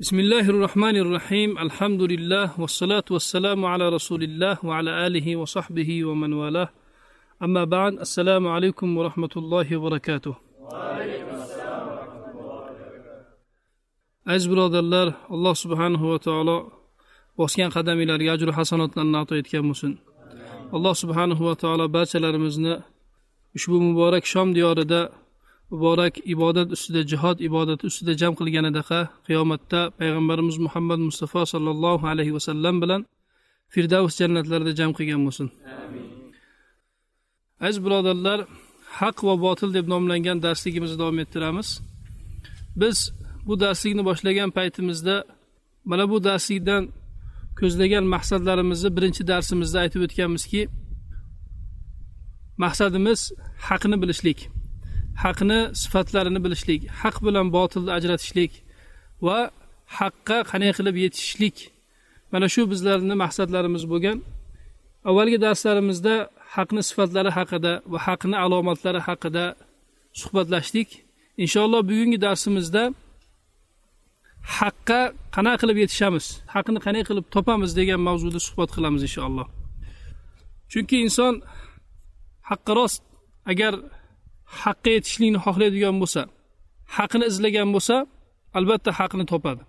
بسم الله الرحمن الرحيم الحمد لله والصلاة والسلام على رسول الله وعلى آله وصحبه ومن والاه أما بعد السلام عليكم ورحمة الله وبركاته aziz birodarlar alloh subhanahu va taolo bosgan qadaminglarga ajru hasanotlarni ato etgan bo'lsin alloh subhanahu va taolo barchalarimizni ushbu muborak shom diyorida muborak ibodat ustida jihod ibodati ustida jam qilganidaqa qiyomatda payg'ambarimiz muhammad mustafa sollallohu alayhi vasallam bilan firdavs jannatlarida jam qilgan bo'lsin. Aziz birodarlar haq va botil deb nomlangan darsligimizni davom ettiramiz. Biz bu darslikni boshlagan paytimizda mana bu darslikdan ko'zlagan maqsadlarimizni birinchi darsimizda aytib o'tganmizki maqsadimiz haqni bilishlik. Haqni sifatlarini bilishlik haq bilan botilni ajratishlik va haqqa qanday qilib yetishishlik. Mana shu bizlarni maqsadlarimiz bo'lgan. Avvalgi darslarimizda haqni sifatlari haqida va haqni alomatlari haqida suhbatlashdik. Inshaalloh bugungi darsimizda haqqa qanaqa qilib yetishamiz haqni qanday qilib topamiz degan mavzuda suhbat qilamiz inshaalloh. Chunki inson haqqa rost agar haqqa yetishlikni xohlaydigan bo'lsa haqni izlagan bo'lsa albatta haqni topadi.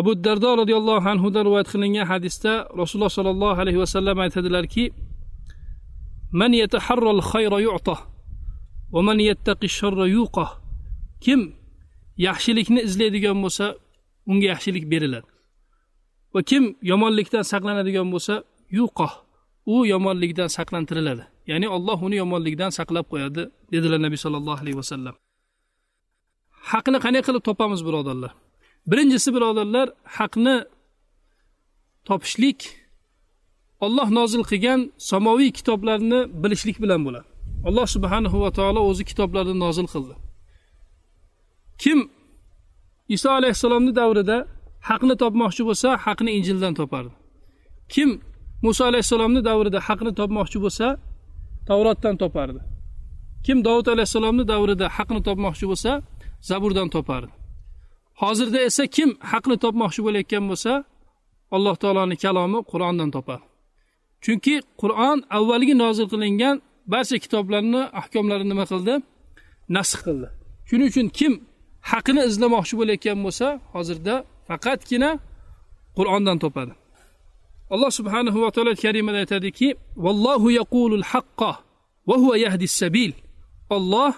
Abu dardo roziyallohu anhudan rivoyat qilingan hadisda rasululloh sollallohu alayhi vasallam aytadilarki man yataharral khayra yu'ta va man yattaqi sharra yuqah. Kim yaxshilikni izlaydigan bo'lsa unga yaxshilik beriladi. Va kim yomonlikdan saqlanadigan bo'lsa yuqoh u yomonlikdan saqlantiriladi. Ya'ni olloh uni yomonlikdan saqlab qo'yadi dedilar nabiy sollallohu alayhi vasallam. Haqni qanday qilib topamiz birodarlar? Birinchisi birodarlar haqni topishlik olloh nozil qilgan samoviy kitoblarni bilishlik bilan bo'ladi. Alloh subhanahu va taolo o'zi kitoblarni nozil qildi. Kim iso alayhissalomni davrida haqni topmoqchi bo'lsa haqni injildan topardi. Kim muso alayhissalomni davrida haqni topmoqchi bo'lsa tavrotdan topardi. Kim dovud alayhissalomni davrida haqni topmoqchi bo'lsa zaburdan topardi. Hozirda esa kim haqni topmoqchi bo'layotgan bo'lsa alloh taoloni kalomi qur'ondan topadi chunki qur'on avvalgi nozil qilingan barcha kitoblarni ahkomlarini nima qildi? Nasx qildi. Shuning uchun kim haqni izlamoqchi bo'layotgan bo'lsa hozirda faqatgina qur'ondan topadi. Alloh subhanahu va taolo karimada aytadiki vallohu yaqulul haqqa va huva yahdi sabil olloh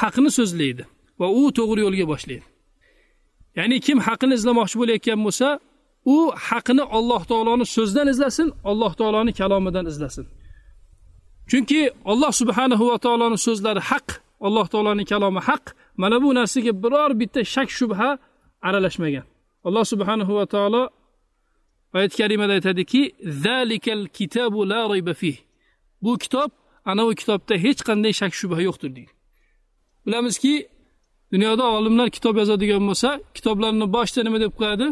haqni so'zlaydi va u to'g'ri yo'lga boshlaydi. Ya'ni kim haqni izlamoqchi bo'layotgan bo'lsa u haqni alloh taoloni so'zidan izlasin alloh taoloni kalomidan izlasin. Chunki alloh subhanahu va taoloni so'zlari haq alloh taoloni kalomi haq mana bu narsaga biror bitta shak shubha aralashmagan. Alloh subhanahu va taolo oyat karimada aytadiki zalikal kitabu la rayba fih. Bu kitob ana u kitobda hech qanday shak shubha yo'qdir deydi. Bilamizki dunyoda olimlar kitob yozadigan bo'lsa kitoblarni boshida nima deb qo'yadi?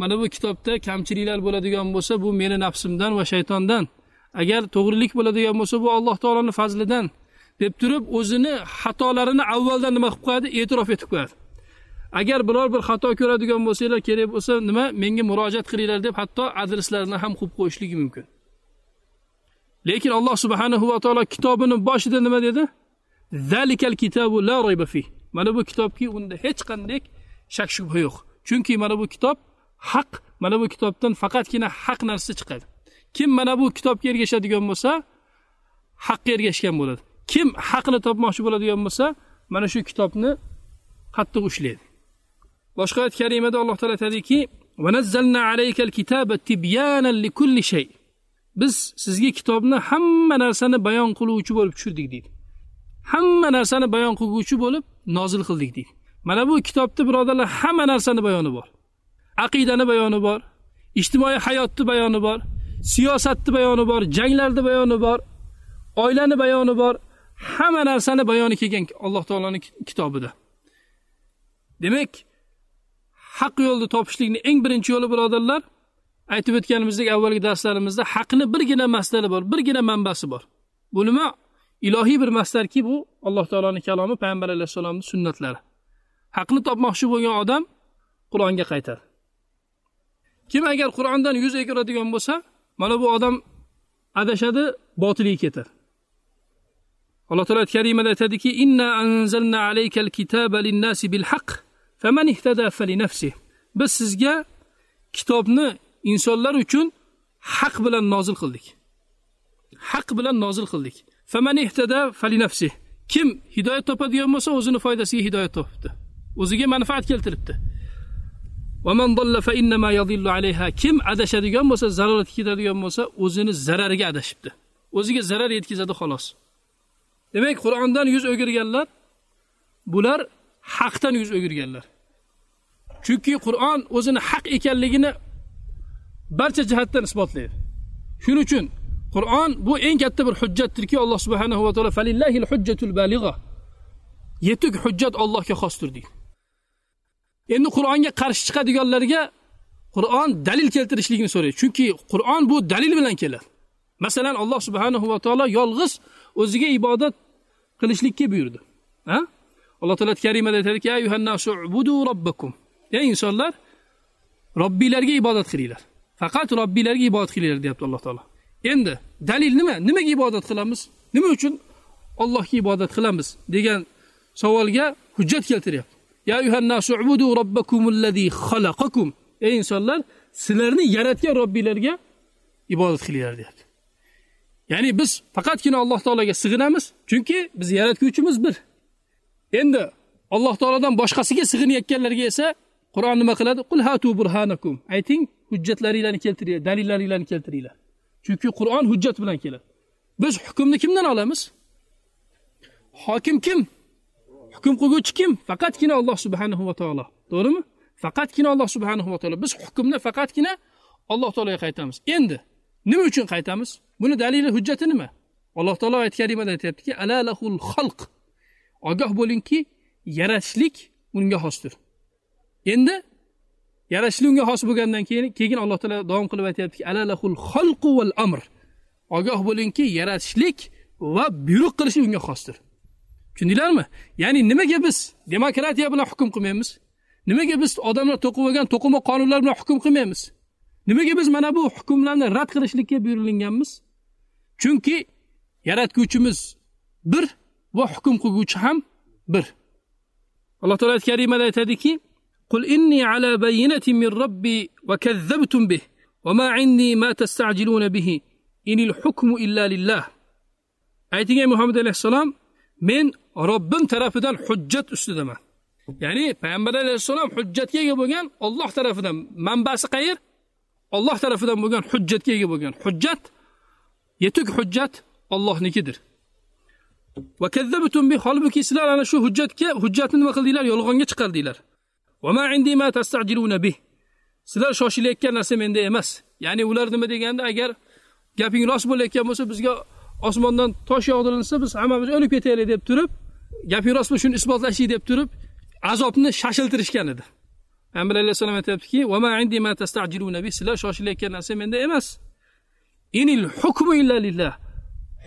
Mana bu kitobda kamchiliklar bo'ladigan bo'lsa bu meni nafsimdan va shaytondan. Agar to'g'rilik bo'ladigan bo'lsa bu alloh taoloni fazlidan deb turib o'zini xatolarini avvaldan nima qilib qo'yadi? E'tirof etib qo'yadi. Agar biror bir xato ko'radigan bo'lsanglar kerak bo'lsa nima? Menga murojaat qilinglar deb hatto adreslarini ham qo'yib qo'yishligi mumkin. Lekin alloh subhanahu va taolo kitobini boshida nima dedi? Zalikal kitabu la rayba fi mana bu kitobki unda hech qanday shak shubha yo'q. Chunki mana bu kitob haq mana bu kitobdan faqatgina haq narsa chiqadi. Kim mana bu kitobga ergashadigan bo'lsa haqqa ergashgan bo'ladi. Kim haqni topmoqchi bo'ladigan bo'lsa mana shu kitobni qattiq ushlaydi. Boshqa oyat karimada alloh taolo aytadiki biz sizga kitobni hamma narsani bayon qiluvchi bo'lib tushirdik deydi. Hamma narsani bayon qilguvchi bo'lib nozil qildik deydi. Mana bu kitobda birodarlar hamma narsani bayoni bor. Aqidani bayoni bor ijtimoiy hayotni bayoni bor siyosatni bayoni bor janglarni bayoni bor oilani bayoni bor. Hamma narsani bayoni kelgan alloh taoloni kitobida. Demak haq yo'lni topishlikni eng birinchi yo'li birodarlar aytib o'tganimizdek avvalgi darslarimizda haqni birgina masdari bor birgina manbasi bor. Bu nima? Ilohiy bir masdarki bu alloh taoloni kalomi payg'ambar alayhissalomni sunnatlari. Haqni topmoqchi bo'lgan odam qur'onga qaytadi kim agar qur'ondan yuz o'giradigan bo'lsa mana bu odam adashadi botilga ketadi alloh taolo karimada aytadiki inna anzalna alaykal kitaba linnasi bil haqq faman ihtada fali nafsi biz sizga kitobni insonlar uchun haq bilan nozil qildik. Haq bilan nozil qildik. Faman ihtada falinafsi. Kim hidoyat topadigan bo'lsa o'zini foydasiga hidoyat topibdi o'ziga manfaat keltiribdi. Kim adashadigan bo'lsa zarorat ketadigan bo'lsa o'zini zarariga adashibdi. O'ziga zarar yetkazadi xolos. Demak qur'ondan yuz o'girganlar bular haqdan yuz o'girganlar. Chunki qur'on o'zini haq ekanligini barcha jihatdan isbotlaydi. Shuning uchun qur'on bu eng katta bir hujjatdirki alloh subhanahu va taolo falillahil hujjatul balig'a yetuk hujjat allohga xosdir deydi. Endi qur'onga qarshi chiqadiganlarga qur'on dalil keltirishligini so'raydi. Chunki qur'on bu dalil bilan keladi. Masalan alloh subhanahu va taolo yolg'iz o'ziga ibodat qilishlikka buyurdi. Ha? Alloh taolo karimada aytadiki robbakum ey insonlar robbiylarga ibodat qilinglar. Faqat robbiylarga ibodat qilinglar deyapti alloh taolo. Endi dalil nima? Nimaga ibodat qilamiz? Nima uchun allohga ibodat qilamiz? degan savolga hujjat keltiryapti. Ya xalaqakum ey insonlar sizlarni yaratgan robbiylarga ibodat qilinglar deyapti. Ya'ni biz faqatgina alloh taologa sig'inamiz chunki biz yaratguvchimiz bir. Endi alloh taolodan boshqasiga sig'inayotganlarga esa qur'on nima qiladi? Qul hatu burhanakum. Ayting hujjatlaringlarni keltiringlar dalillaringlarni keltiringlar. Chunki qur'on hujjat bilan keladi. Biz hukmni kimdan olamiz? Hokim kim? Hukm qilguvchi kim? Faqatgina alloh subhanahu va taolo. To'g'rimi? Faqatgina alloh subhanahu va taolo. Biz hukmni faqatgina alloh taologa qaytamiz. Endi nima uchun qaytamiz? Buni dalili hujjati nima? Alloh taolo oyat karimada aytyaptiki alalahul xalq. Ogoh bo'lingki yaratishlik unga xosdir. Endi yaratishlik unga xos bo'lgandan keyin keyin alloh taolo davom qilib aytyaptiki alalahul xalqu val amr. Ogoh bo'lingki yaratishlik va buyruq qilishlik unga xosdir. Tushundinglarmi ya'ni nimaga biz demokratiya bilan hukm qilmaymiz? Nimaga biz odamlar to'qib olgan to'qima qonunlar bilan hukm qilmaymiz? Nimaga biz mana bu hukmlarni rad qilishlikka buyurilganmiz chunki yaratguvchimiz bir va hukm qilguvchi ham bir alloh taolo karimada aytadiki قل إني على بينة من ربي وكذبتم به وما عندي ما تستعجلون به إن الحكم إلا لله ayting ey muhammad alayhissalom men robbim tarafidan hujjat ustidaman ya'ni payg'ambar alayhissalom hujjatga ega bo'lgan olloh tarafidan manbasi qayer olloh tarafidan bo'lgan hujjatga ega bo'lgan hujjat yetuk hujjat ollohnikidir Va kazzabtum bi holbuki sizlar ana shu hujjatga hujjatni nima qildinglar? Yolg'onga chiqardinglar. Va ma indi ma tastajiluna bih sizlar shoshilayotgan narsa menda emas. Ya'ni ular nima deganda agar gaping rost bo'layotgan bo'lsa bizga osmondan tosh yog'dirilsa biz hammamiz o'lib ketaylik deb turib gaping rost bo'lsa shuni isbotlashlik deb turib azobni shashiltirishgan edi. Payg'ambar alayhissalom aytyaptiki sizlar shoshilayotgan narsa menda emas. Inil hukmu illa lillah.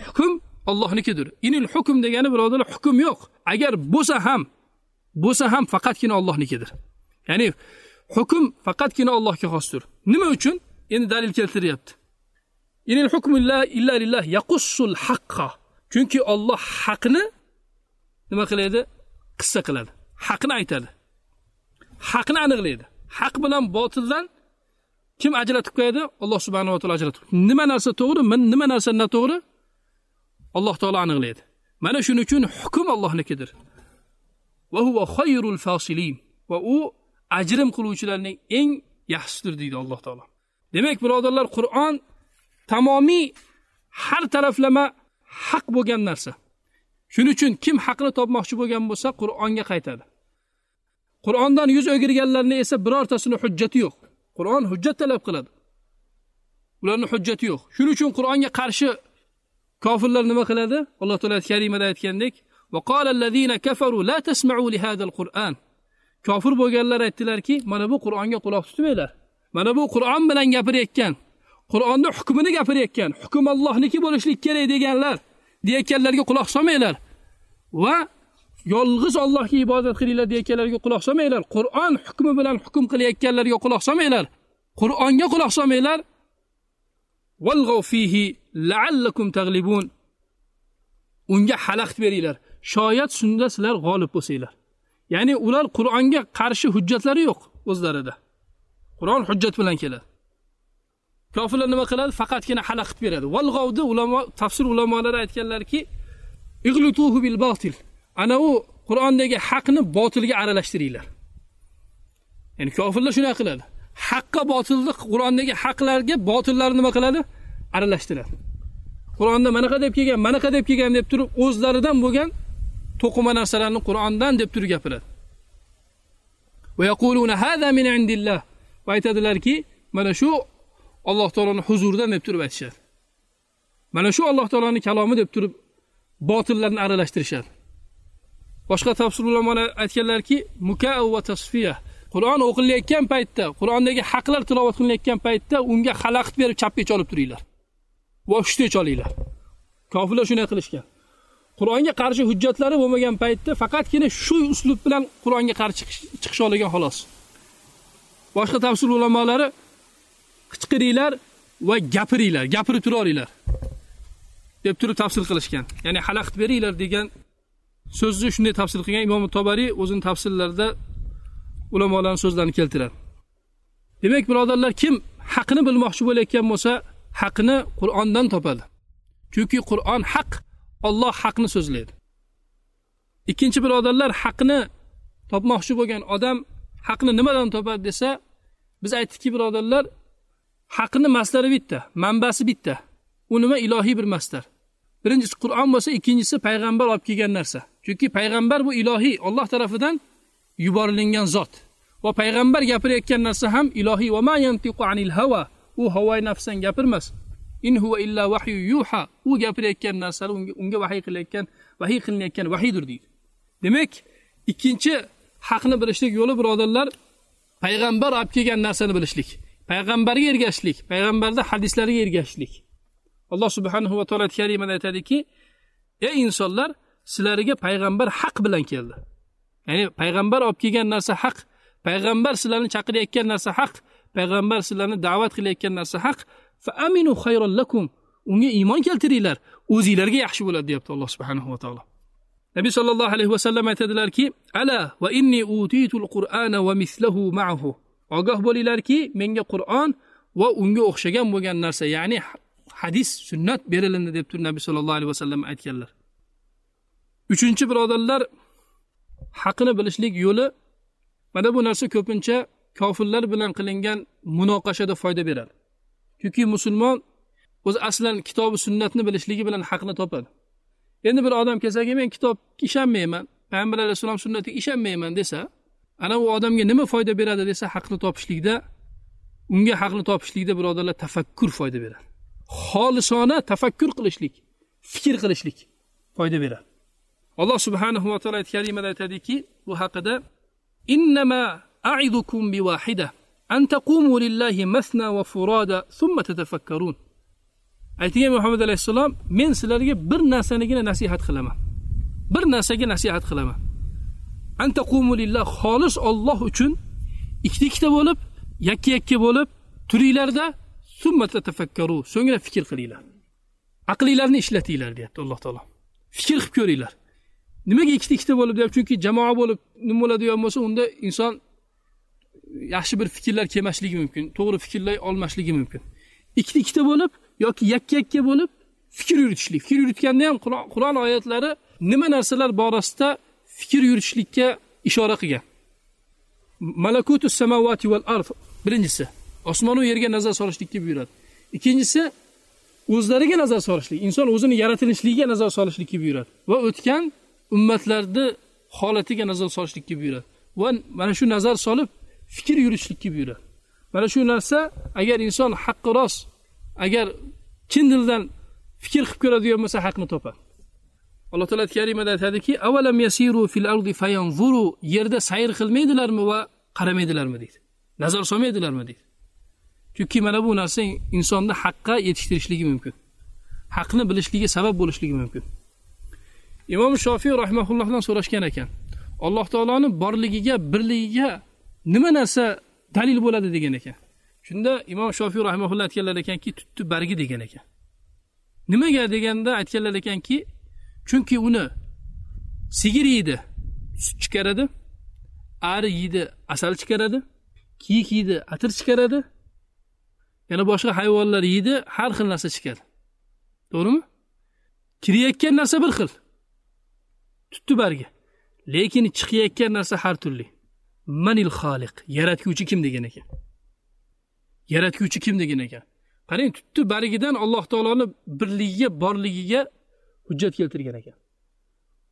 Hukm ollohnikidir inil hukm degani birodarlar hukm yo'q. Agar bo'lsa ham bo'lsa ham faqatgina ollohnikidir ya'ni hukm faqatgina allohga xosdir. Nima uchun? Endi dalil keltiryapti. Inil hukmu illa lillah yaqussul haqqa. Chunki olloh haqni nima qiladi? Qissa qiladi. Haqni aytadi. Haqni aniqlaydi. Haq bilan botildan kim ajratib qo'yadi? Alloh subhanava taolo ajratib nima narsa to'g'ri nima narsa noto'g'ri alloh taolo aniqlaydi. Mana shuning uchun hukm allohnikidir. Va huva xoyrul fasilin. Va u ajrim qiluvchilarning eng yaxshisidir deydi alloh taolo. Demak birodarlar qur'on tamomiy har taraflama haq bo'lgan narsa. Shuning uchun kim haqni topmoqchi bo'lgan bo'lsa qur'onga qaytadi. Qur'ondan yuz o'girganlarni esa birortasini hujjati yo'q. Qur'on hujjat talab qiladi. Ularni hujjati yo'q. Shuning uchun qur'onga qarshi kofirlar nima qiladi alloh taolo karimada aytgandek kofir bo'lganlar aytdilarki mana bu qur'onga quloq tutmanglar mana bu qur'on bilan gapirayotgan qur'onni hukmini gapirayotgan hukm allohniki bo'lishlik kerak deganlar deyayotganlarga quloq solmanglar va yolg'iz Allohga ibodat qilinglar deyotganlarga quloq solmanglar. Qur'on hukmi bilan hukm qilayotganlarga quloq solmanglar. Qur'onga quloq solmanglar. Walghaw fihi la'allakum taghlibun. Unga xalaqit beringlar. Shoyat shunda sizlar g'olib bo'lsanglar. Ya'ni ular Qur'onga qarshi hujjatlari yo'q o'zlarida. Qur'on hujjat bilan keladi. Kofirlar nima qiladi? Faqatgina xalaqit beradi. Valg'ovni ulamo tafsir ulamolari aytganlarki, ig'lutuhu bil batil. Ana u Qur'ondagi haqni botilga aralashtiringlar. Ya'ni kofirlar shunday qiladi. Haqqa botilni Qur'ondagi haqlarga botillarni nima qiladi? Aralashtiradi. Qur'onda manaqa deb kelgan, manaqa deb kelgan deb turib o'zlaridan bo'lgan to'qima narsalarni Qur'ondan deb turib gapiradi. Va yaquluna hada min. Va aytadilarki, mana shu Alloh taoloni huzuridan deb turib aytishadi. Mana shu Alloh taoloni kalomi deb turib botillarni aralashtirishadi. Boshqa tafsir ulamolar aytganlarki, muka'u va tasfiya. Qur'on o'qilayotgan paytda, Qur'ondagi haqlar tilovat qilinayotgan paytda unga xalaqit berib chapga cholib turinglar. Va shtech olinglar Kofirlar shunday qilishgan. Qur'onga qarshi hujjatlari bo'lmagan paytda faqatgina shu uslub bilan Qur'onga qarshi chiqish olgan xolos. Boshqa tafsir ulamolari qichqiringlar va gapiringlar, gapirib turaveringlar deb turib tafsir qilishgan. Ya'ni xalaqit beringlar degan so'zni shunday tafsir qilgan Imom Tobariy o'zining tafsirlarida ulamolarning so'zlarini keltiradi. Demak, birodarlar, kim haqni bilmoqchi bo'layotgan bo'lsa, haqni Qur'ondan topadi. Chunki Qur'on haq, Alloh haqni so'zlaydi. Ikkinchi birodarlar, haqni topmoqchi bo'lgan odam haqni nimadan topadi desa, biz aytdikki, birodarlar, haqni masdari bitta, manbasi bitta. U nima ilohiy bir masdar. Birinchisi Qur'on bo'lsa, ikkinchisi payg'ambar olib kelgan narsa. Chunki payg'ambar bu ilohiy, Alloh tomonidan yuborilgan zot. Va payg'ambar gapirayotgan narsa ham ilohiy va ma yantiqu anil hawa. U havoy nafsdan gapirmas. In huwa illa wahyu yuha. U gapirayotgan narsalar unga, unga vahiy qilayotgan, vahiy qilinayotgan vahiydir deydi. Demak, ikkinchi haqni bilishlik yo'li birodarlar payg'ambar olib kelgan narsani bilishlik. payg'ambarga ergashishlik payg'ambarni hadislariga ergashishlik alloh subhanahu va taolo karimada aytadiki ey insonlar sizlarga payg'ambar haq bilan keldi ya'ni payg'ambar olib kelgan narsa haq payg'ambar sizlarni chaqirayotgan narsa haq payg'ambar sizlarni da'vat qilayotgan narsa haq. Fa aminu xayron lakum. Unga iymon keltiringlar. O'zinglarga yaxshi bo'ladi deyapti alloh subhanahu va taolo. Nabiy sollallohu alayhi vasallam aytadilarki ala va inni utitul qur'ana va mislahu ma'ahu. Ogoh bo'linglarki menga qur'on va unga o'xshagan bo'lgan narsa ya'ni hadis sunnat berilindi deb turib nabiy sollallohu alayhi vasallam aytganlar. Uchinchi birodarlar haqini bilishlik yo'li. Mana bu narsa ko'pincha kofirlar bilan qilingan munoqashada foyda beradi. Chunki musulmon o'zi aslan kitobi sunnatni bilishligi bilan haqni topadi. Endi bir odam kelsaki men kitobga ishonmayman payg'ambar alayhissalom sunnatiga ishonmayman desa ana u odamga nima foyda beradi desa haqni topishlikda unga haqni topishlikda birodarlar tafakkur foyda beradi. Xolisona tafakkur qilishlik fikr qilishlik foyda beradi. Alloh subhanahu va taolo kalimada aytadiki bu haqida innama aidukum بواحدة أن تقوموا لله مثنى وفرادى ثم تتفكرون. Tatafakkarun aytgan muhammad alayhissalom men sizlarga bir narsanigina nasihat qilaman bir narsaga nasihat qilaman antaqumu lillah xolis olloh uchun ikkita ikkita bo'lib yakka yakka bo'lib turinglarda summa tatafakkaru so'ngra fikr qilinglar aqlinglarni ishlatinglar deyapti alloh taolo fikr qilib ko'ringlar nimaga ikkita ikkita bo'lib deyapti chunki jamoa bo'lib nima bo'ladigan bo'lsa unda inson yaxshi bir fikrlar kelmasligi mumkin to'g'ri fikrlay olmasligi mumkin. Ikkita ikkita bo'lib yoki yakka yakka bo'lib fikr yuritishlik. Fikr yuritganda ham qur'on oyatlari nima narsalar borasida fikr yuritishlikka ishora qilgan? Malakutu samovati val ard birinchisi osmonu yerga nazar solishlikka buyuradi. Ikkinchisi o'zlariga nazar solishlik inson o'zini yaratilishligiga nazar solishlikka buyuradi. Va o'tgan ummatlarni holatiga nazar solishlikka buyuradi. Va mana shu nazar solib fikr yuritishlikka buyuradi mana shu narsa agar inson haqqi rost agar chin dildan fikr qilib ko'radigan bo'lsa haqni topadi. Alloh taolo karimada aytadiki avalam yasiru fil ardi fayanzuru? Yerda sayr qilmaydilarmi va qaramaydilarmi deydi. Nazar solmaydilarmi deydi. Chunki mana bu narsa insonni haqqa yetishtirishligi mumkin. Haqni bilishligiga sabab bo'lishligi mumkin. Imom shofiy rahmaullohdan so'rashgan ekan alloh taoloni borligiga birligiga nima narsa dalil bo'ladi degan ekan. Shunda imom shofiy rahimaulloh aytganlar ekanki tutni bargi degan ekan. Nimaga deganda aytganlar ekanki chunki uni sigir yeydi sut chiqaradi ari yeydi asal chiqaradi kiyik yeydi atir chiqaradi yana boshqa hayvonlar yeydi har xil narsa chiqadi. To'g'rimi? Kirayotgan narsa bir xil. Tutdi bargi. Lekin chiqayotgan narsa har turli. Manil xoliq yaratguvchi kim degan ekan? Yaratguvchi kim degan ekan? Qarang tutdi barigidan alloh taoloni birligiga borligiga hujjat keltirgan ekan.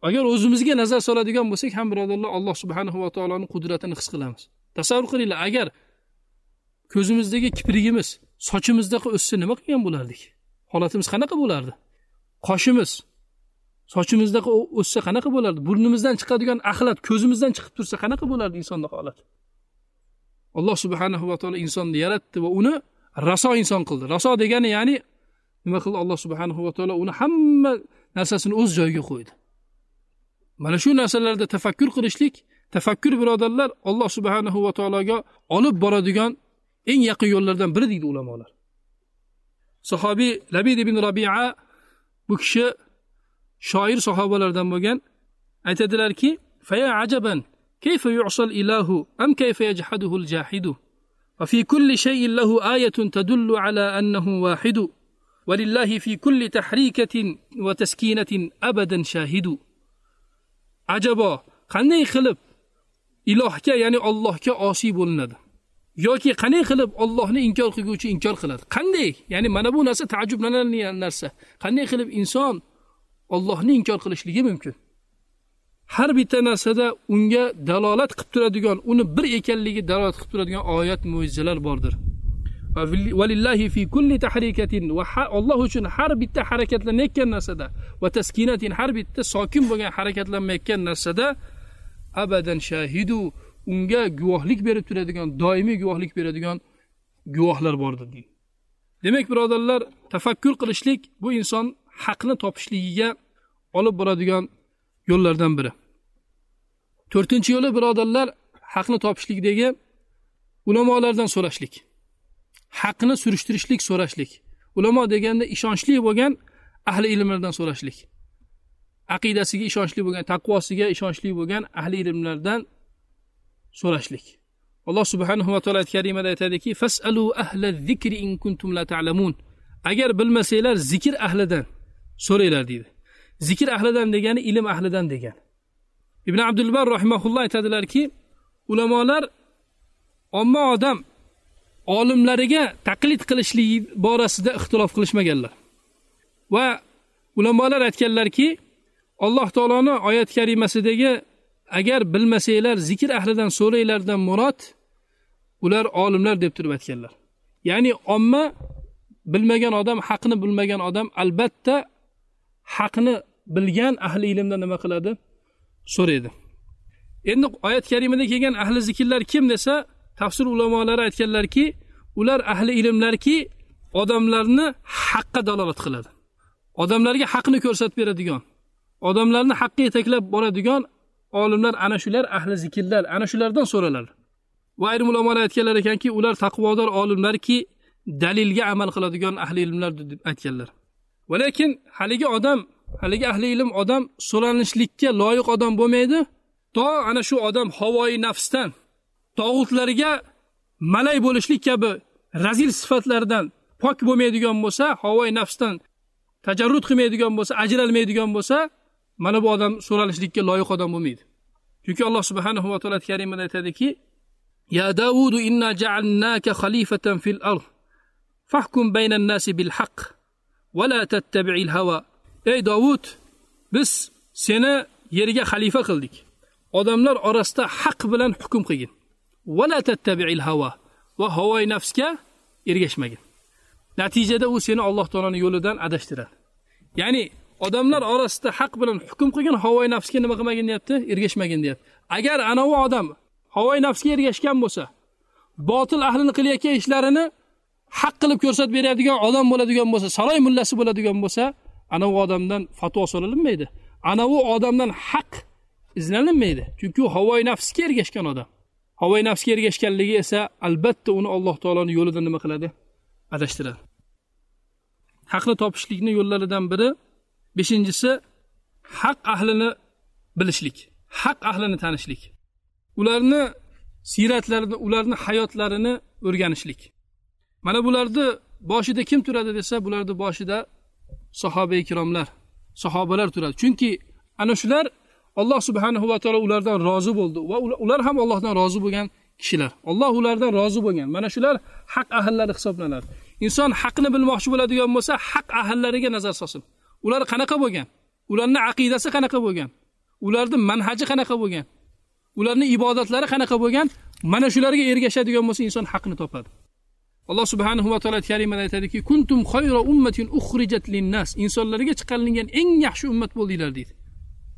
Agar o'zimizga nazar soladigan bo'lsak ham birodarlar alloh subhanahu va taoloni qudratini his qilamiz. Tasavvur qilinglar agar ko'zimizdagi kiprigimiz sochimizda o'ssa nima qilgan bo'lardik? Holatimiz qanaqa bo'lardi? Qoshimiz sochimizda o'ssa qanaqa bo'lardi? Burnimizdan chiqadigan axlat ko'zimizdan chiqib tursa qanaqa bo'lardi insonni holati alloh subhanahu va taolo insonni yaratdi va uni raso inson qildi. Raso degani ya'ni nima qildi? Alloh subhanahu va taolo uni hamma narsasini o'z joyiga qo'ydi. Mana shu narsalarda tafakkur qilishlik tafakkur birodarlar alloh subhanahu va taologa olib boradigan eng yaqin yo'llardan biri deydi ulamolar. Sahobiy labid ibn robia bu kishi shoir sahobalardan bo'lgan aytadilarki faya ajaban كيف يعصى الإله أم كيف يجحده الجاحد وفي كل شيء له آية تدل على أنه واحد ولله في كل تحريكة وتسكينة أبدا شاهد عجبا qanday qilib ilohga ya'ni allohga osiy bo'linadi yoki qanday qilib ollohni inkor qilguvchi inkor qiladi qanday ya'ni mana bu narsa taajjublanadigan narsa qanday qilib inson Allohni inkor qilishligi mumkin. Har bitta narsada unga dalolat qilib turadigan uni bir ekanligi dalolat qilib turadigan oyat mo'jizalar bordir. Valillahi fi kulli tahrikatin va alloh uchun har bitta harakatlanayotgan narsada va taskinatin har bitta sokin bo'lgan harakatlanmayotgan narsada abadan shahidu unga guvohlik berib turadigan doimiy guvohlik beradigan guvohlar bordir deydi. Demak birodarlar tafakkur qilishlik bu inson haqni topishligiga olib boradigan yo'llardan biri. To'rtinchi yo'li birodarlar haqni topishlikdagi ulamolardan so'rashlik. Haqni surishtirishlik so'rashlik. Ulamo deganda ishonchli bo'lgan ahli ilmlardan so'rashlik. Aqidasiga ishonchli bo'lgan taqvosiga ishonchli bo'lgan ahli ilmlardan so'rashlik. Alloh subhanahu va taolo karimada aytadiki fasalu ahla zikri in kuntum la ta'lamun. Agar bilmasanglar zikr ahlidan. So'ranglar deydi. Zikr ahlidan degani ilm ahlidan degani ibn abdulbar rahimaulloh aytadilarki ulamolar omma odam olimlariga taqlid qilishlik borasida ixtilof qilishmaganlar. Va ulamolar aytganlarki alloh taoloni oyat karimasidagi agar bilmasanglar zikr ahlidan so'ranglardan murod ular olimlar deb turib aytganlar. Ya'ni omma bilmagan odam haqni bilmagan odam albatta haqni bilgan ahli ilmdan nima qiladi? So'raydi endi oyat karimada kelgan ahli zikrlar kim desa tafsir ulamolari aytganlarki ular ahli ilmlarki odamlarni haqqa dalolat qiladi. Odamlarga haqni ko'rsatib beradigan odamlarni haqqa yetaklab boradigan olimlar ana shular ahli zikrlar ana shulardan so'ralar. Va ayrim ulamolar aytganlar ekanki ular taqvodor olimlarki dalilga amal qiladigan ahli ilmlar deb aytganlar. Va lekin haligi odam haligi ahli ilm odam so'ranishlikka loyiq odam bo'lmaydi. To ana shu odam havoyi nafsdan tog'utlarga malay bo'lishlik kabi razil sifatlardan pok bo'lmaydigan bo'lsa havoyi nafsdan tajarrud qilmaydigan bo'lsa ajralmaydigan bo'lsa mana bu odam so'ralishlikka loyiq odam bo'lmaydi. Chunki alloh subhanahu va taolo karimada aytadiki ya davudu inna ja'alnaka khalifatan fil ard fahkum baynan nasi bil haqq. Va la tattabi'il hawa ey dovud biz seni yerga xalifa qildik. Odamlar orasida haq bilan hukm qilgin. va la tattabi'il hawa va havoyi nafsga ergashmagin. Natijada u seni alloh taoloni yo'lidan adashtiradi. Ya'ni odamlar orasida haq bilan hukm qilgin havoyi nafsga nima qilmagin deyapti? Ergashmagin deyapti. Agar anavi odam havoyi nafsga ergashgan bo'lsa botil ahlini qilayotgan ishlarini haq qilib ko'rsatib beradigan odam bo'ladigan bo'lsa saroy mullasi bo'ladigan bo'lsa ana u odamdan fatvo so'ralinmaydi. Ana u odamdan haq izlanilmaydi. Chunki u havoyi nafsga ergashgan odam. Havoyi nafsga ergashganligi esa albatta uni alloh taoloni yo'lidan nima qiladi? Adashtiradi. Haqni topishlikni yo'llaridan biri beshinchisi haq ahlini bilishlik haq ahlini tanishlik. Ularni siyratlarini ularni hayotlarini o'rganishlik. Mana bularni boshida kim turadi desa bularni boshida sahoba ikromlar sahobalar turadi. Chunki ana shular alloh subhanahu va taolo ulardan rozi bo'ldi va ular ham allohdan rozi bo'lgan kishilar. Alloh ulardan rozi bo'lgan. Mana shular haq ahllari hisoblanadi. Inson haqni bilmoqchi bo'ladigan bo'lsa haq ahllariga nazar solsin. Ular qanaqa bo'lgan? Ularni aqidasi qanaqa bo'lgan? Ularni manhaji qanaqa bo'lgan? Ularni ibodatlari qanaqa bo'lgan? Mana shularga ergashadigan bo'lsa inson haqni topadi. Alloh subhanahu va taolo karimada aytadiki kuntum xayra ummatin uxrijat linnas. Insonlarga chiqarilgan eng yaxshi ummat bo'ldinglar deydi.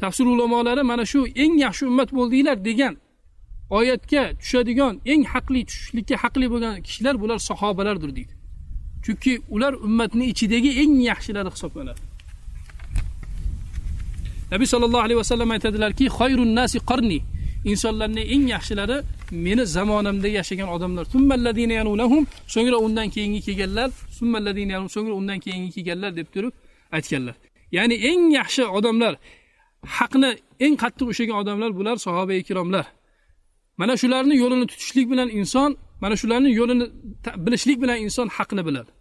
Tafsir ulamolari mana shu eng yaxshi ummat bo'ldinglar degan oyatga tushadigan eng haqli tushishlikka haqli bo'lgan kishilar bular sahobalardir deydi. Chunki ular ummatni ichidagi eng yaxshilari hisoblanadi. Nabiy sollallohu alayhi vasallam aytadilarki xayrun nasi qarni. Insonlarning eng yaxshilari meni zamonamda yashagan odamlar. So'ngra undan keyingi kelganlar so'ngra undan keyingi kelganlar deb turib aytganlar. Ya'ni eng yaxshi odamlar haqni eng qattiq ushlagan odamlar bular sahoba ikromlar mana shularni yo'lini tutishlik bilan inson mana shularni yo'lini bilishlik bilan inson haqni biladi.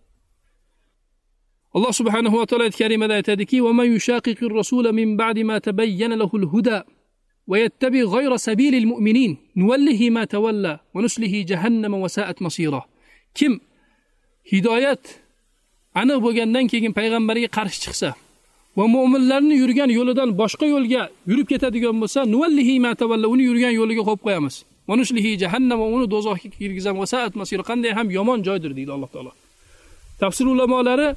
Alloh subhanahu va taolo karimada aytadiki min ba'di ma tabayyana lahul huda ويتبع غير سبيل المؤمنين نوله ما تولى ونسله جهنم وساءت مصيره kim hidoyat aniq bo'lgandan keyin payg'ambarga qarshi chiqsa va mo'minlarni yurgan yo'lidan boshqa yo'lga yurib ketadigan bo'lsa nuvallihi ma tavalla uni yurgan yo'liga qo'yib qo'yamiz va nuslihi jahannam va uni do'zaxga kirgizamiz va saat masir qanday ham yomon joydir deydi alloh taolo tafsir ulamolari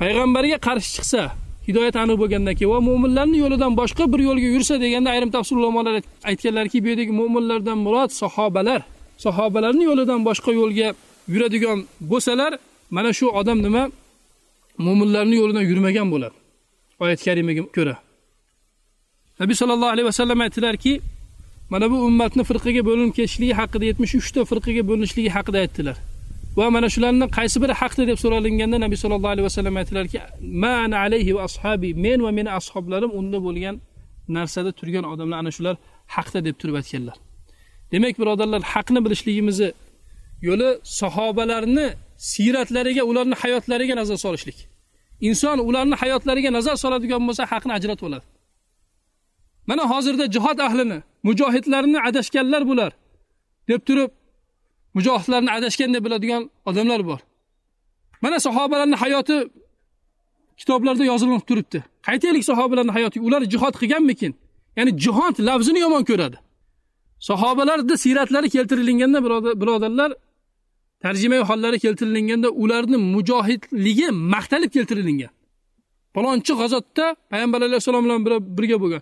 payg'ambarga qarshi chiqsa hidoyat aniq bo'lgandan keyin va mo'minlarni yo'lidan boshqa bir yo'lga yursa deganda ayrim tafsir ulamolar aytganlarki bu yerdagi mo'minlardan murod sahobalar. Sahobalarni yo'lidan boshqa yo'lga yuradigan bo'lsalar mana shu odam nima? Mo'minlarni yo'lidan yurmagan bo'ladi. Oyat karimaga ko'ra. Nabiy sollallohu alayhi vasallam aytdilarki mana bu ummatni firqaga bo'linib ketishligi haqida yetmish uchta firqaga bo'linishligi haqida aytdilar. Va mana shularning qaysi biri haqdir deb so'ralinganda nabiy sollallohu alayhi vasallam aytdilarki mana alayhi va ashabi men va meni ashoblarim unda bo'lgan narsada turgan odamlar ana shular haqda deb turib aytganlar. Demak birodarlar haqni bilishligimizni yo'li sahobalarni siyratlariga ularni hayotlariga nazar solishlik. Inson ularni hayotlariga nazar soladigan bo'lsa haqni ajratib oladi. Mana hozirda jihod ahlini mujohidlarni adashganlar bular deb turib mujohidlarni adashgan deb biladigan odamlar bor. Mana sahobalarni hayoti kitoblarda yozilib turibdi. Qaytaylik sahobalarni hayoti ular jihod qilganmikin? Ya'ni jihod lafzini yomon ko'radi. Sahobalarni siyratlari keltirilganda birodarlar tarjimai hollari keltirilganda ularni mujohidligi maqtalib keltirilgan. Palonchi g'azotda payg'ambar alayhissalom bilan birga bo'lgan.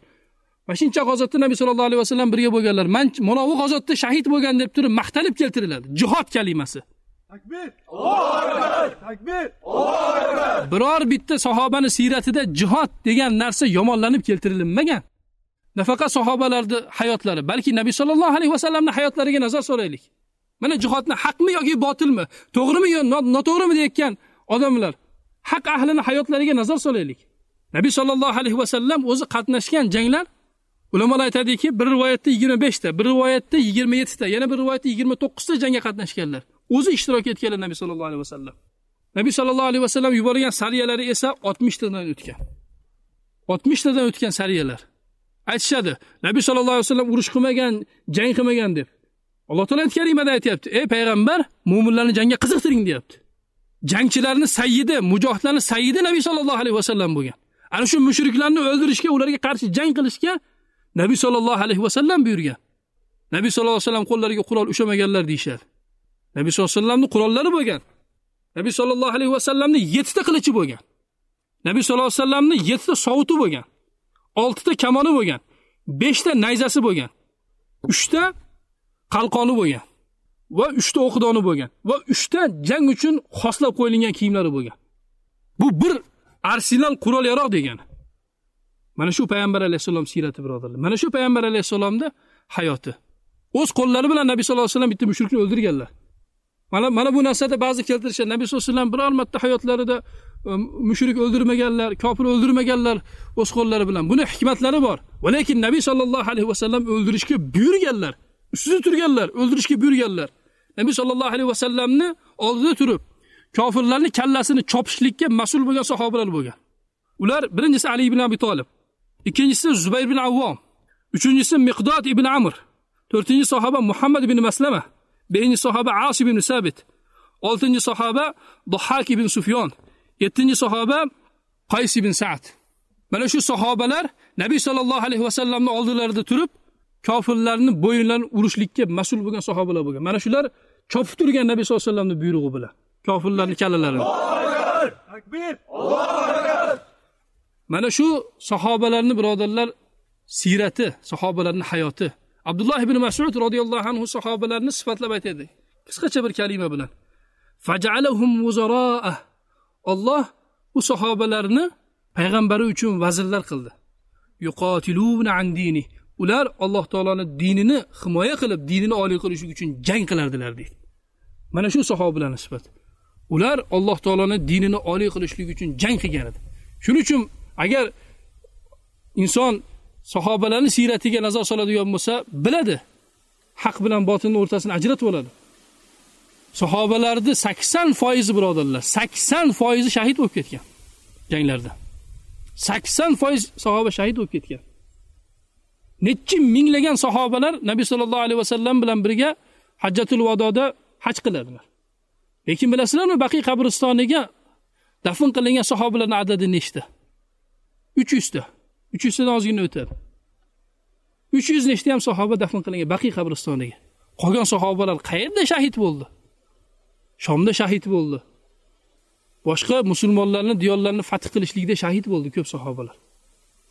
Va shuncha g'azotda nabiy sallallohu alayhi vasallam birga bo'lganlar. Man mana bu g'azotda shahid bo'lgan deb turib maqtalib keltiriladi. Jihod kalimasi. Takbir takbir biror bitta sahobani siyratida jihod degan narsa yomonlanib keltirilmagan nafaqat sahobalarni hayotlari balki nabiy sollallohu alayhi vasallamni hayotlariga nazar solaylik. Mana jihodni haqmi yoki botilmi to'g'rimi yo noto'g'rimi deyayotgan odamlar haq ahlini hayotlariga nazar solaylik. Nabiy sollallohu alayhi vasallam o'zi qatnashgan janglar ulamolar aytadiki bir rivoyatda yigirma beshta bir rivoyatda yigirma yettita yana bir rivoyatda yigirma to'qqizta jangga qatnashganlar. O'zi ishtirok etganlar nabiy sallallohu alayhi vasallam. Nabiy sallallohu alayhi vasallam yuborgan sariyalari esa oltmishtadan o'tgan. Oltmishtadan o'tgan sariyalar aytishadi nabiy sallallohu alayhi vasallam urush qilmagan jang qilmagan deb. Alloh taolo karimada aytyapti ey payg'ambar mo'minlarni jangga qiziqtiring deyapti. Jangchilarni sayyidi mujohidlarni sayyidi nabiy sallallohu alayhi vasallam bo'lgan. Ana shu mushriklarni o'ldirishga ularga qarshi jang qilishga nabiy sollallohu alayhi vasallam buyurgan. Nabiy sallallohu alayhi vasallam qo'llariga qurol ushlamaganlar deyishadi. Nabiy sallallohu alayhi vasallamni qurollari bo'lgan. Nabiy sollallohu alayhi vasallamni yettita qilichi bo'lgan. Nabiy sallallohu alayhi vasallamni yettita sovuti bo'lgan. Oltita kamoni bo'lgan. Beshta nayzasi bo'lgan. Uchta qalqoni bo'lgan va uchta o'qdoni bo'lgan va uchta jang uchun xoslab qo'yilgan kiyimlari bo'lgan. Bu bir arsenal qurol yarog' degani. Mana shu payg'ambar alayhissalom siyrati birodarlar. Mana shu payg'ambar alayhissalomni hayoti. O'z qo'llari bilan nabiy sallallohu alayhi vasallam bitta mushrikni o'ldirganlar. Mana mana bu narsada ba'zi keltirishadi nabiy sallallohu alayhi vasallam biror marta hayotlarida e, mushrik o'ldirmaganlar kofir o'ldirmaganlar o'z qo'llari bilan. Buni hikmatlari bor. Va lekin nabiy sollallohu alayhi vasallam o'ldirishga buyurganlar ustida turganlar o'ldirishga buyurganlar. Nabiy sollallohu alayhi vasallamni oldida turib kofirlarni kallasini chopishlikka mas'ul bo'lgan sahobalar bo'lgan. Ular birinchisi ali ibn abi tolib ikkinchisi zubayr ibn avvom. Uchinchisi miqdod ibn amr. To'rtinchi sahoba muhammad ibn maslama. Beshinchi sahoba as ibn sabit. Oltinchi sahoba dohak ibn sufyon. Yettinchi sahoba qays ibn saad mana shu sahobalar nabiy sollallohu alayhi vasallamni oldilarida turib kofirlarni bo'yinlarini urishlikka mas'ul bo'lgan sahobalar bo'lgan. Mana shular chopib turgan nabiy sallallohu alayhi vasallamni buyrug'i bilan kofirlarni kallalarini mana shu sahobalarni birodarlar siyrati sahobalarni hayoti. Abdulloh ibn masud roziyallohu anhu sahobalarni sifatlab aytadi. Qisqacha bir kalima bilan. Fajalahum olloh u sahobalarni payg'ambari uchun vazirlar qildi. Yuqotiluna an dini. Ular alloh taoloni dinini himoya qilib dinini oliy qilish uchun jang qilardilar deydi. Mana shu sahobalarni sifati. Ular alloh taoloni dinini oliy qilishlik uchun jang qilgan edi. Shuning uchun agar inson sahobalarni siyratiga nazar soladigan bo'lsa biladi. Haq bilan botilni o'rtasini ajratib oladi. Sahobalarni sakson foizi birodarlar sakson foizi shahid bo'lib ketgan janglarda. Sakson foiz sahoba shahid bo'lib ketgan. Nechi minglagan sahobalar nabiy sollallohu alayhi vasallam bilan birga hajjatul vadoda haj qiladilar. Lekin bilasizlarmi baqiy qabristoniga dafn qilingan sahobalarni adadi nechta? Uch yuzta uch yuztadan ozgina o'tadi uch yuz nechta ham sahoba dafn qilingan baqiy qabristoniga. Qolgan sahobalar qayerda shahid bo'ldi? Shomda shahid bo'ldi. Boshqa musulmonlarni diyorlarni fath qilishlikda shahid bo'ldi ko'p sahobalar.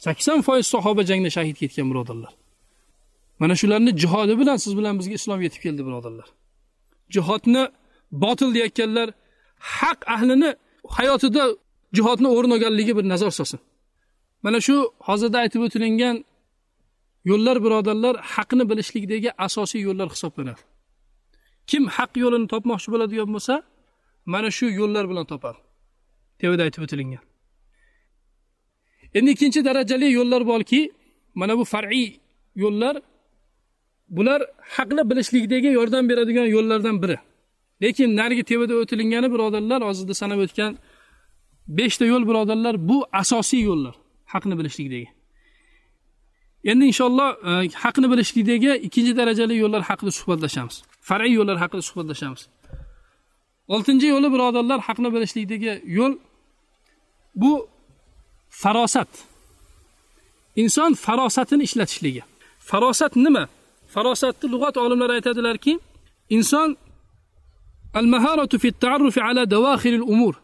Sakson foiz sahoba jangda shahid ketgan birodarlar. Mana shularni jihodi bilan siz bilan bizga islom yetib keldi birodarlar. Jihodni botil deyayotganlar haq ahlini hayotida jihodni o'rin olganligi bir nazar solsin. Mana shu hozirda aytib o'tilingan yo'llar birodarlar haqni bilishlikdagi asosiy yo'llar hisoblanadi. Kim haq yo'lini topmoqchi bo'ladigan bo'lsa mana shu yo'llar bilan topadi tevada aytib o'tilingan. Endi ikkinchi darajali yo'llar borki mana bu far'iy yo'llar bular haqni bilishlikdagi yordam beradigan yo'llardan biri. Lekin narigi tevada o'tilingani birodarlar hozirda sanab o'tgan beshta yo'l birodarlar bu asosiy yo'llar. Haqni bilishlikdagi. Endi inshaalloh e, haqni bilishlikdagi ikkinchi darajali yo'llar haqida suhbatlashamiz. Far'iy yo'llar haqida suhbatlashamiz. Oltinchi yo'li birodarlar haqni bilishlikdagi yo'l bu farosat. Inson farosatini ishlatishligi. Farosat nima? Farosatni lug'at olimlari aytadilarki inson al maharatu fi taarrufi ala davaxilil umur.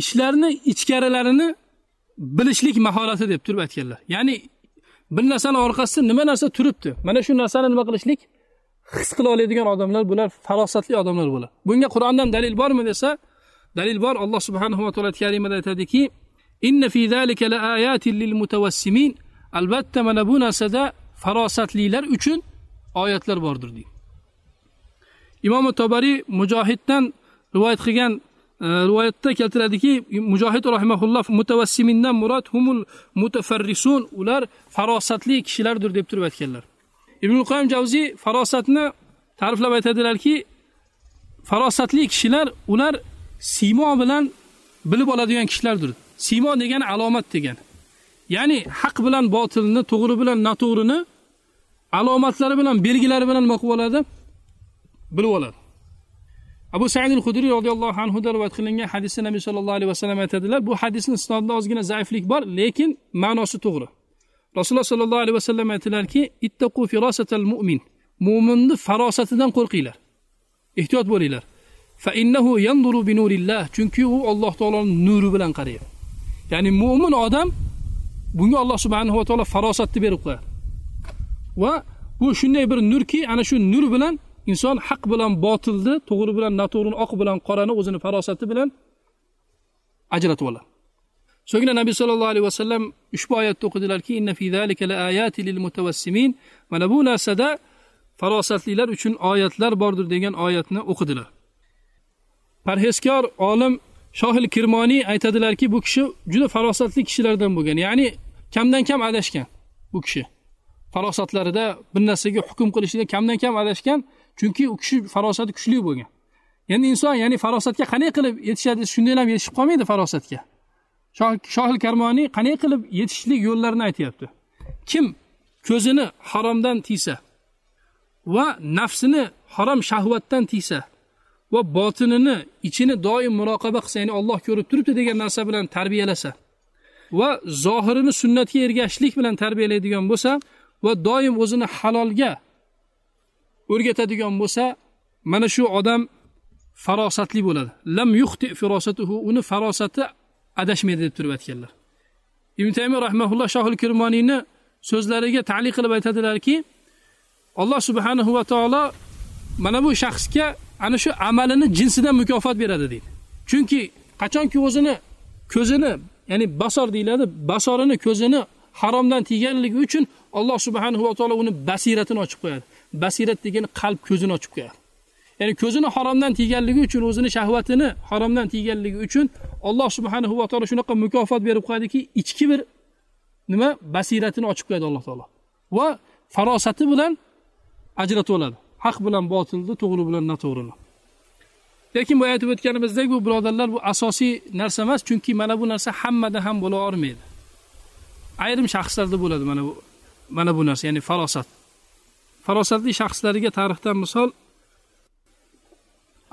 Ishlarni ichkarilarini bilishlik mahorati deb turib aytganlar. Ya'ni bir narsani orqasida nima narsa turibdi? Mana shu narsani nima qilishlik? His qila oladigan odamlar bular farosatli odamlar bo'ladi. Bunga qur'ondan dalil bormi desa dalil bor. Alloh subhanahu va taolo karimada aytadiki inna fi zalika la ayatin lil mutawassimin albatta mana bu narsada farosatlilar uchun oyatlar bordir deydi. Imom tobariy mujohiddan rivoyat qilgan rivoyatda keltiradiki mujohid rahimaulloh mutavassimindan murod humul mutafarrisun ular farosatli kishilardir deb turib aytganlar. Ibn qoyim javziy farosatni ta'riflab aytadilarki farosatli kishilar ular siymo bilan bilib oladigan kishilardir. Siymo degani alomat degani ya'ni haq bilan botilni to'g'ri bilan noto'g'rini alomatlari bilan belgilari bilan nima qilib oladi bilib oladi. Abu said al hudriy roziyallohu anhudan rivoyat qilingan hadisda nabiy sallallohu alayhi vasallam aytadilar bu hadisni isnodida ozgina zaiflik bor lekin ma'nosi to'g'ri. Rasululloh sollallohu alayhi vasallam aytdilarki ittaqu firosatal mu'min. Mo'minni farosatidan qo'rqinglar. Ehtiyot bo'linglar. Fa innahu yanzuru bi nurillah chunki u alloh taoloning nuri bilan qaraydi. Ya'ni mo'min odam bunga alloh subhanahu va taolo farosatni berib qo'yadi. Va bu shunday bir nurki ana shu nur bilan inson haq bilan botilni to'g'ri bilan noto'g'rini oq bilan qorani o'zini farosati bilan ajratib oladi so'ngra nabiy sollallohu alayhi vasallam ushbu oyatni o'qidilarki inna fi zalika laayati lil mutawassimin mana bu narsada farosatlilar uchun oyatlar bordir degan oyatni o'qidilar. Parhezkor olim shohil kirmoniy aytadilarki bu kishi juda farosatli kishilardan bo'lgan ya'ni kamdan kam adashgan bu kishi. Farosatlarida bir narsaga hukm qilishida kamdan kam adashgan chunki u kishi farosati kuchli bo'lgan. Endi inson ya'ni farosatga qanday qilib yetishadi? Shunday ham yetishib qolmaydi farosatga. Shohil karmoniy qanday qilib yetishlik yo'llarini aytyapti? Kim ko'zini haromdan tiysa va nafsini harom shahvatdan tiysa va botinini ichini doim muroqaba qilsa ya'ni olloh ko'rib turibdi degan narsa bilan tarbiyalasa va zohirini sunnatga ergashishlik bilan tarbiyalaydigan bo'lsa va doim o'zini halolga o'rgatadigan bo'lsa mana shu odam farosatli bo'ladi. Lam yuxti firosatuhu uni farosati adashmaydi deb turib aytganlar. Ibn taymiy rahmaulloh shohil kirmoniyni so'zlariga taliq qilib aytadilarki alloh subhanahu va taolo mana bu shaxsga ana shu amalini jinsidan mukofot beradi deydi. Chunki qachonki o'zini ko'zini ya'ni basor deyiladi basorini ko'zini haromdan tiyganligi uchun alloh subhanahu va taolo uni basiratini ochib qo'yadi. Basirat degan qalb ko'zini ochib qo'yadi. Ya'ni ko'zini haromdan tiyganligi uchun o'zini shahvatini haromdan tiyganligi uchun alloh subhanahu va taolo shunaqa mukofot berib qo'yadiki ichki bir nima? Basiratini ochib qo'yadi alloh taolo. Va farosati bilan ajratib oladi. Haq bilan botilni to'g'ri bilan noto'g'rini. Lekin bu aytib o'tganimizdek bu birodarlar bu asosiy narsa emas chunki mana bu narsa hammada ham bo'la olmaydi. Ayrim shaxslarda bo'ladi mana bu mana bu narsa ya'ni farosat. Farosatli shaxslariga tarixdan misol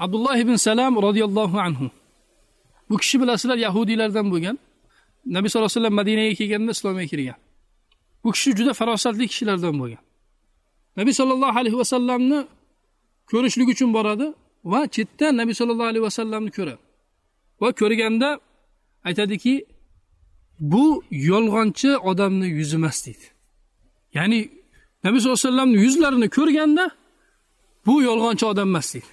abdulloh ibn salam roziyallohu anhu. Bu kishi bilasizlar yahudiylardan bo'lgan. Nabiy sallallohu alayhi vasallam madinaga kelganda islomga kirgan. Bu kishi juda farosatli kishilardan bo'lgan. Nabiy sollallohu alayhi vasallamni ko'rishlik uchun boradi va chetdan nabiy sollallohu alayhi vasallamni ko'radi. Va ko'rganda aytadiki bu yolg'onchi odamni yuzi emas deydi ya'ni nabiy sallallohu alayhi vasallamni yuzlarini ko'rganda bu yolg'onchi odam emas deydi.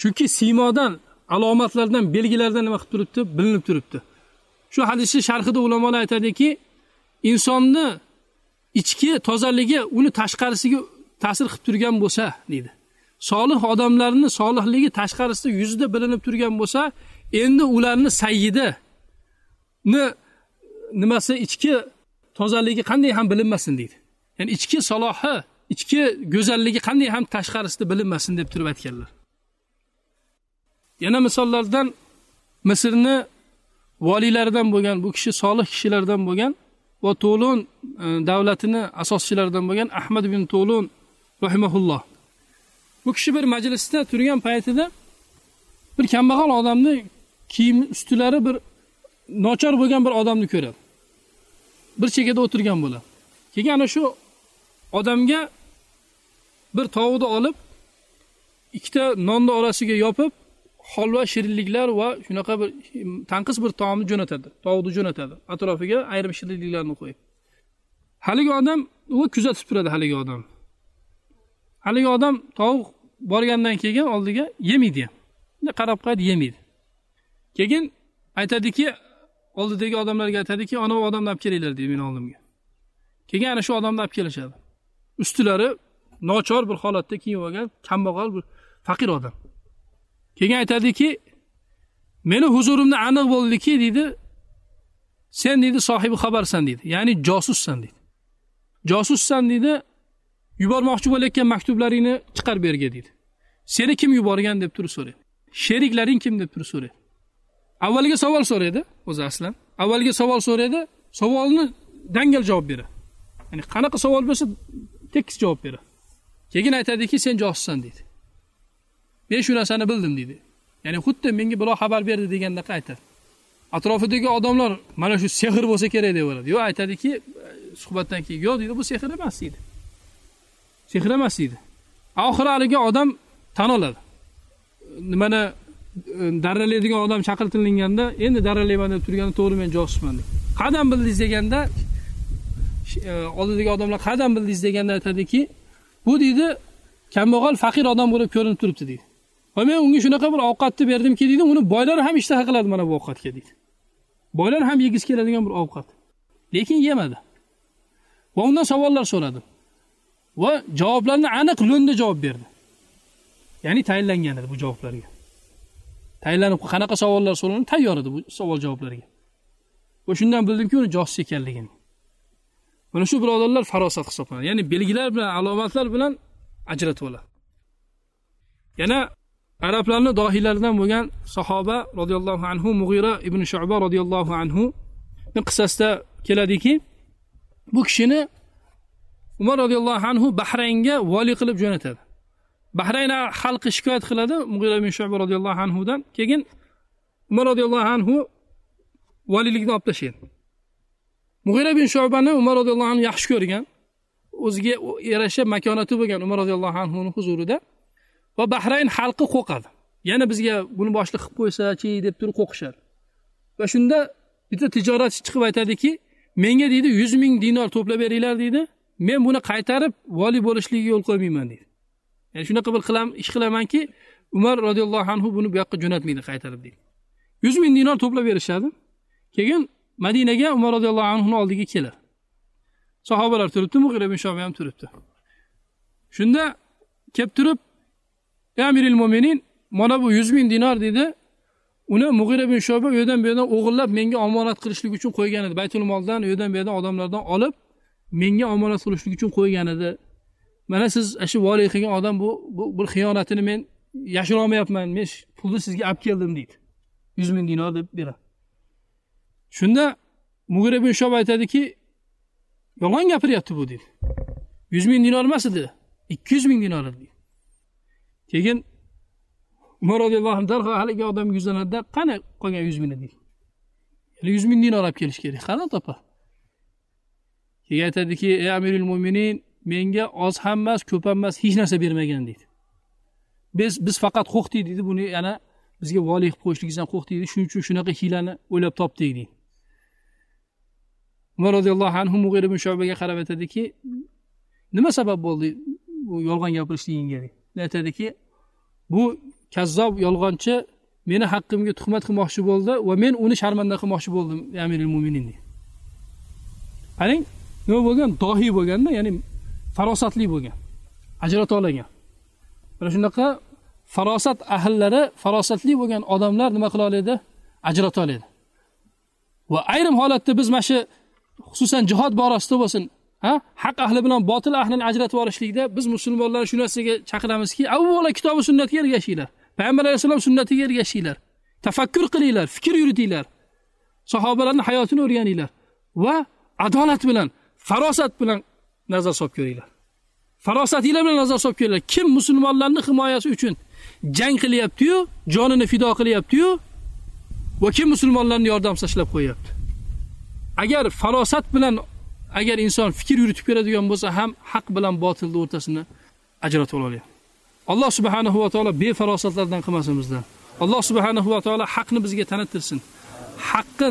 Chunki siymodan alomatlardan belgilardan nima qilib turibdi? Bilinib turibdi. Shu hadisni sharhida ulamolar aytadiki insonni ichki tozaligi uni tashqarisiga ta'sir qilib turgan bo'lsa deydi. Solih odamlarni solihligi tashqarisida yuzida bilinib turgan bo'lsa endi ularni sayyidini nimasi ichki tozaligi qanday ham bilinmasin deydi. Ya'ni ichki salohi ichki go'zalligi qanday ham tashqarisida bilinmasin deb turib aytganlar. Yana misollardan misrni voliylaridan bo'lgan bu kishi solih kishilardan bo'lgan va to'lun e, davlatini asoschilaridan bo'lgan ahmad ibn to'lun rahimaulloh bu kishi bir majlisda turgan paytida bir kambag'al odamni kiyim ustilari bir nochor bo'lgan bir odamni ko'radi. Bir chekkada o'tirgan bo'ladi. Keyin ana shu odamga bir tovuqni olib ikkita nonni orasiga yopib holva shirinliklar va shunaqa bir tanqis bir taomni jo'natadi tovuqni jo'natadi. Atrofiga ayrim shirinliklarni qo'yib. Haligi odam u kuzatib turadi haligi odam. Haligi odam tovuq borgandan keyin oldiga yemaydi ham qarab qo'yadi yemaydi keyin aytadiki oldidagi odamlarga aytadiki ana bu odamni olib kelinglar deydi meni oldimga. Keyin ana shu odamni olib kelishadi. Ustilari nochor bir holatda kiyib olgan kambag'al bir faqir odam. Keyin aytadiki meni huzurimda aniq bo'ldiki deydi. Sen deydi sohibi xabarsan deydi. Ya'ni josussan deydi. Josussan deydi yubormoqchi bo'layotgan maktublaringni chiqarib berga deydi. Seni kim yuborgan deb turib so'raydi. Sheriklaring kim deb turib so'raydi. Avvalgi savol so'raydi o'zi aslan. Avvalgi savol so'raydi savolni dangal javob beradi. Ya'ni qanaqa savol bo'lsa tekis javob beradi keyin aytadiki sen josussan deydi men shu narsani bildim deydi ya'ni xuddi menga birov xabar berdi degandaqa aytadi. Atrofidagi odamlar mana shu sehr bo'lsa kerak deb o'yladi yo'q aytadiki suhbatdan keyin yo'q deydi bu sehr emas deydi sehr emas deydi oxiri haligi odam tan oladi. Nimani e, daralaydigan odam chaqirtirilganda endi daralayman deb turganda to'g'ri men josusman deydi qadam bildingiz deganda E, oldidagi odamlar qayerdan bildingiz deganda aytadiki bu deydi kambag'al faqir odam bo'lib ko'rinib turibdi deydi. Va men unga shunaqa bir ovqatni berdimki deydi uni boylar ham ishtaha qiladi mana bu ovqatga deydi. Boylar ham yegisi keladigan bir ovqat. Lekin yemadi. Va undan savollar so'radi. Va javoblarni aniq lo'nda javob berdi. Ya'ni tayinlangan edi bu javoblarga. Tayinlanib qanaqa savollar so'raladi tayyor edi bu savol javoblarga va shundan bildimki uni josus ekanligini. Mana shu birodarlar farosat hisoblanadi. Ya'ni belgilar bilan alomatlar bilan ajratib oladi yana arablarni dohiylaridan bo'lgan sahoba roziyallohu anhu mug'ira ibn shuba roziyallohu anhu qissasida keladiki bu kishini umar roziyallohu anhu bahraynga voliy qilib jo'natadi. Bahrayn xalqi shikoyat qiladi mug'ira ibn shuba roziyallohu anhudan. Keyin umar roziyallohu anhu voliylikni olib tashlaydi mug'ira bin shubani umar roziyallohu anhu yaxshi ko'rgan. O'ziga yarasha makonati bo'lgan umar roziyallohu anhuni huzurida va bahrayn xalqi qo'rqadi yana bizga buni boshliq qilib qo'ysachi deb turib qo'rqishadi va shunda bitta tijoratchi chiqib aytadiki menga deydi yuz ming dinor to'plab beringlar deydi. Men buni qaytarib voliy bo'lishligiga yo'l qo'ymayman deydi. Ya'ni shunaqa bir qilam ish qilamanki umar roziyallohu anhu buni bu yoqqa jo'natmaydi qaytarib deydi. Yuz ming dinor to'plab berishadi. Keyin madinaga umar roziyallohu anhuni oldiga kelar sahobalar turibdi mug'ira ibn shoba ham turibdi. Shunda kelib turib ey amiril mo'minin mana bu yuz ming dinor dedi. Uni mug'ira ibn shoba u yerdan bu yerdan o'g'irlab menga omonat qilishlik uchun qo'ygan edi. Baytul moldan u yerdan bu yerdan odamlardan olib menga omonat qilishlik uchun qo'ygan edi. Mana siz shu voliy qilgan odam bu bu bir xiyonatini men yashirolmayapman. Men pulni sizga olib keldim deydi. Yuz ming dinor deb beradi. Shunda mug'ira ibn shob aytadiki yolg'on gapiryapti bu deydi yuz ming dinor emas edi ikki yuz ming dinor edi keyin umar roziyallohu anhu darhol haligi odamga yuzlanadida qani qolgan yuz mingni deydi. Yuz ming dinor olib kelish kerak. Qani topa? Keyin aytadiki ey amirul mo'minin menga oz ham emas ko'p ham emas hech narsa bermagan deydi. Biz biz faqat qo'rqdik deydi. Buni yana bizga voliy qilib qo'yishligingizdan qo'rqdik deydi. Shuning uchun shunaqa hiylani o'ylab topdik deydi. Umar roziyallohu anhu mug'ir ibn shobaga qarab aytadiki nima sabab bo'ldi bu yolg'on gapirishligingga aytadiki bu kazzob yolg'onchi meni haqqimga tuhmat qilmoqchi bo'ldi va men uni sharmanda qilmoqchi bo'ldim amiril mo'minin qarang nima bo'lgan? Dohiy bo'lganda ya'ni farosatli bo'lgan ajrata olgan. Mana shunaqa farosat ahllari farosatli bo'lgan odamlar nima qila oladi? Ajrata oladi. Va ayrim holatda biz mana shu xususan jihod borasida bo'lsin ha? Haq ahli bilan botil ahlini ajratib olishlikda biz musulmonlar shu narsaga chaqiramizki avvalo kitobi sunnatga ergashinglar payg'ambar alayhissalom sunnatiga ergashinglar tafakkur qilinglar fikr yuritinglar sahobalarni hayotini o'rganinglar va adolat bilan farosat bilan nazar solib ko'ringlar. Farosatinglar bilan nazar solib ko'ringlar. Kim musulmonlarni himoyasi uchun jang qilyaptiyu jonini fido qilyaptiyu va kim musulmonlarni yordam sashlab qo'yyapti agar farosat bilan agar inson fikr yuritib keladigan bo'lsa ham haq bilan botilni o'rtasini ajratib oladi alloh subhanahu va taolo befarosatlardan qilmasin bizdan. Alloh subhanahu va taolo haqni bizga tanittirsin. Haqni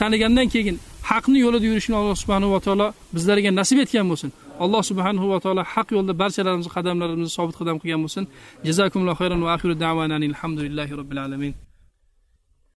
tanigandan keyin haqni yo'lida yurishni alloh subhanahu va taolo bizlarga nasib etgan bo'lsin. Alloh subhanahu va taolo haq yo'lda barchalarimizni qadamlarimizni sobit qadam qilgan bo'lsin. Jazakumullohu xayron va axiru da'vana alhamdulillahi robbil alamin.